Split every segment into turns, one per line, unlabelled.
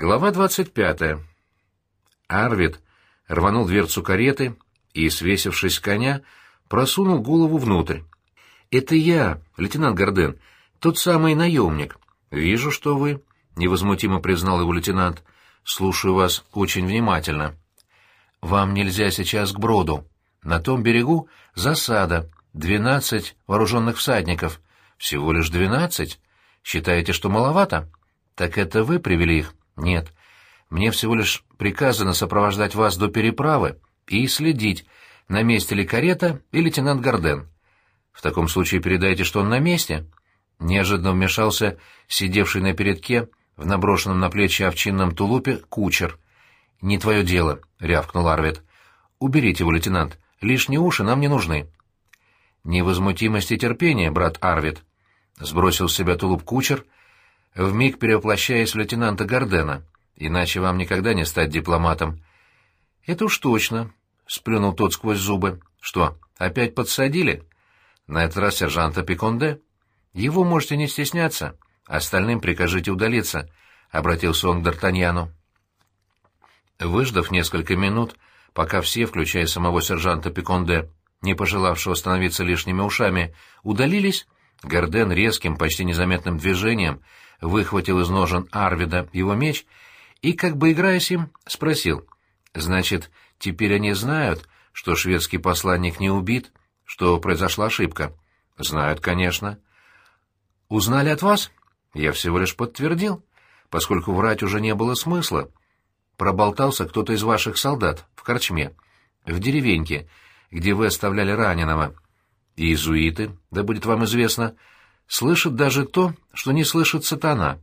Глава двадцать пятая. Арвид рванул дверцу кареты и, свесившись с коня, просунул голову внутрь. «Это я, лейтенант Горден, тот самый наемник. Вижу, что вы...» — невозмутимо признал его лейтенант. «Слушаю вас очень внимательно. Вам нельзя сейчас к броду. На том берегу засада, двенадцать вооруженных всадников. Всего лишь двенадцать? Считаете, что маловато? Так это вы привели их? Нет. Мне всего лишь приказано сопровождать вас до переправы и следить, на месте ли карета и лейтенант Горден. В таком случае передайте, что он на месте. Неожиданно вмешался сидевший на передке в наброшенном на плечи овчинном тулупе кучер. «Не твое дело», — рявкнул Арвид. «Уберите его, лейтенант. Лишние уши нам не нужны». «Невозмутимость и терпение, брат Арвид», — сбросил с себя тулуп кучер, вмиг перевоплощаясь в лейтенанта Гордена. «Иначе вам никогда не стать дипломатом». «Это уж точно», — сплюнул тот сквозь зубы. «Что, опять подсадили?» «На этот раз сержанта Пиконде». «Его можете не стесняться. Остальным прикажите удалиться», — обратился он к Д'Артаньяну. Выждав несколько минут, пока все, включая самого сержанта Пиконде, не пожелавшего становиться лишними ушами, удалились, Горден резким, почти незаметным движением выхватил из ножен Арвида его меч и, как бы играясь им, спросил, «Значит, теперь они знают, что шведский посланник не убит, что произошла ошибка?» «Знают, конечно». «Узнали от вас?» «Я всего лишь подтвердил, поскольку врать уже не было смысла. Проболтался кто-то из ваших солдат в корчме, в деревеньке, где вы оставляли раненого. Иезуиты, да будет вам известно, слышат даже то, что не слышит сатана.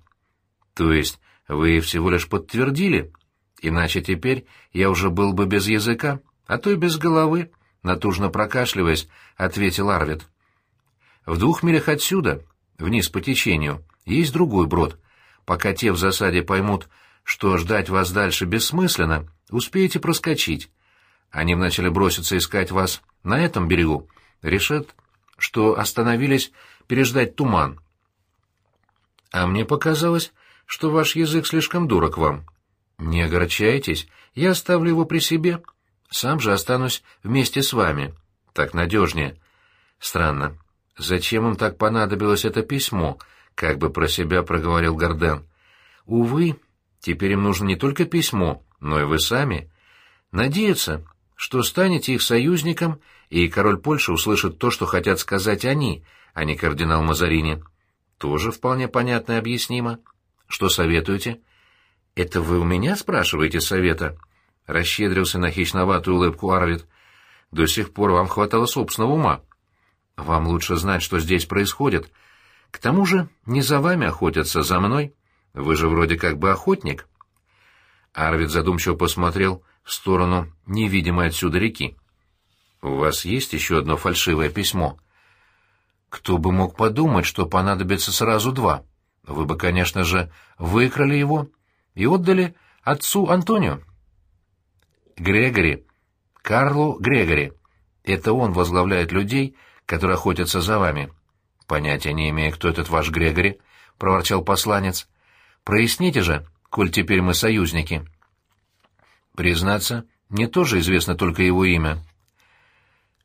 То есть вы всего лишь подтвердили, иначе теперь я уже был бы без языка, а то и без головы, натужно прокашливаясь, ответил Арвид. В двух милях отсюда, вниз по течению, есть другой брод. Пока те в засаде поймут, что ждать вас дальше бессмысленно, успеете проскочить. Они вначале бросятся искать вас на этом берегу, решат, что остановились переждать туман. А мне показалось, что ваш язык слишком дурак вам. Не огорчайтесь, я оставлю его при себе. Сам же останусь вместе с вами. Так надежнее. Странно. Зачем им так понадобилось это письмо? Как бы про себя проговорил Горден. Увы, теперь им нужно не только письмо, но и вы сами. Надеются, что станете их союзником, и король Польши услышит то, что хотят сказать они, а не кардинал Мазарини. Тоже вполне понятно и объяснимо. Что советуете? Это вы у меня спрашиваете совета? Расщедрился на хищноватую улыбку Арвид. До сих пор вам хватало собственного ума. Вам лучше знать, что здесь происходит. К тому же не за вами охотятся, за мной. Вы же вроде как бы охотник. Арвид задумчиво посмотрел в сторону невидимой отсюда реки. «У вас есть еще одно фальшивое письмо?» «Кто бы мог подумать, что понадобится сразу два? Вы бы, конечно же, выкрали его и отдали отцу Антонио». «Грегори. Карлу Грегори. Это он возглавляет людей, которые охотятся за вами». «Понятия не имея, кто этот ваш Грегори», — проворчал посланец. «Проясните же, коль теперь мы союзники». Признаться, мне тоже известно только его имя.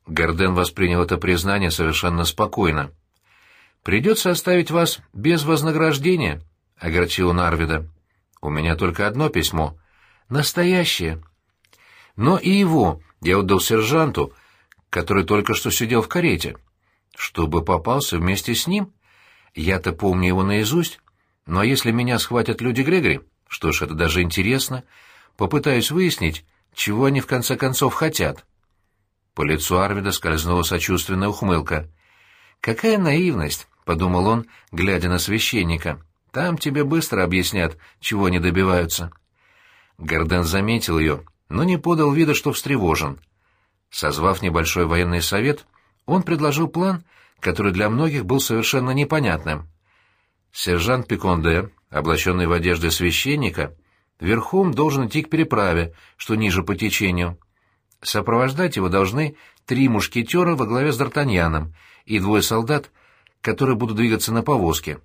Горден воспринял это признание совершенно спокойно. «Придется оставить вас без вознаграждения», — огорчил он Арвида. «У меня только одно письмо. Настоящее. Но и его я отдал сержанту, который только что сидел в карете. Чтобы попался вместе с ним? Я-то помню его наизусть. Ну, если меня схватят люди Грегори, что ж, это даже интересно». Попытаюсь выяснить, чего они в конце концов хотят. По лицу Арвида скользнула сочувственная ухмылка. «Какая наивность!» — подумал он, глядя на священника. «Там тебе быстро объяснят, чего они добиваются». Горден заметил ее, но не подал вида, что встревожен. Созвав небольшой военный совет, он предложил план, который для многих был совершенно непонятным. Сержант Пиконде, облаченный в одежды священника, верхом должен идти к переправе, что ниже по течению. Сопровождать его должны три мушкетера во главе с Д'Артаньяном и двое солдат, которые будут двигаться на повозке.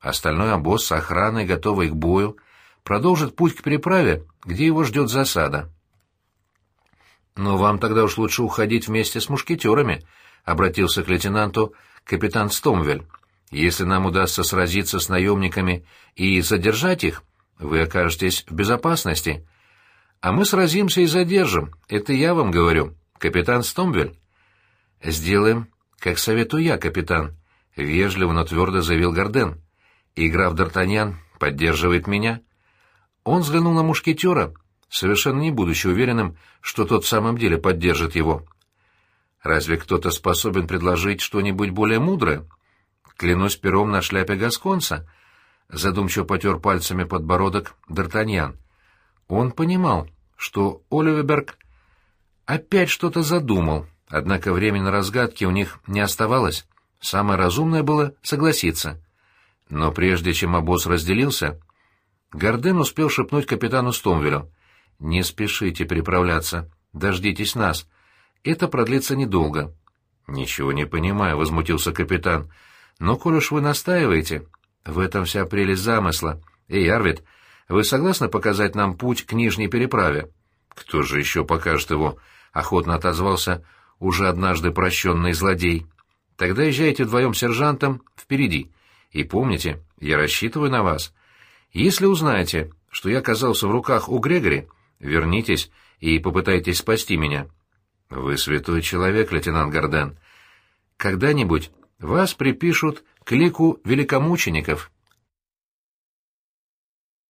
Остальной обоз с охраной, готовый к бою, продолжит путь к переправе, где его ждет засада. «Но вам тогда уж лучше уходить вместе с мушкетерами», — обратился к лейтенанту капитан Стомвель. «Если нам удастся сразиться с наемниками и задержать их, вы окажетесь в безопасности. А мы сразимся и задержим, это я вам говорю, капитан Стомвель». «Сделаем, как советую я, капитан», — вежливо, но твердо заявил Горден. «И граф Д'Артаньян поддерживает меня». Он взглянул на мушкетера, совершенно не будучи уверенным, что тот в самом деле поддержит его. Разве кто-то способен предложить что-нибудь более мудрое? Клянусь пером на шляпе Гасконца. Задумчиво потер пальцами подбородок Д'Артаньян. Он понимал, что Оливерберг опять что-то задумал, однако времени на разгадки у них не оставалось. Самое разумное было согласиться. Но прежде чем обоз разделился, Горден успел шепнуть капитану Стомвелю. «Не спешите переправляться. Дождитесь нас. Это продлится недолго». «Ничего не понимаю», — возмутился капитан. «Но, коль уж вы настаиваете, в этом вся прелесть замысла. Эй, Арвид, вы согласны показать нам путь к нижней переправе?» «Кто же еще покажет его?» — охотно отозвался уже однажды прощенный злодей. «Тогда езжайте вдвоем сержантом впереди. И помните, я рассчитываю на вас. Если узнаете, что я оказался в руках у Грегори, вернитесь и попытайтесь спасти меня. Вы святой человек, лейтенант Горден. Когда-нибудь вас припишут к лику великомучеников».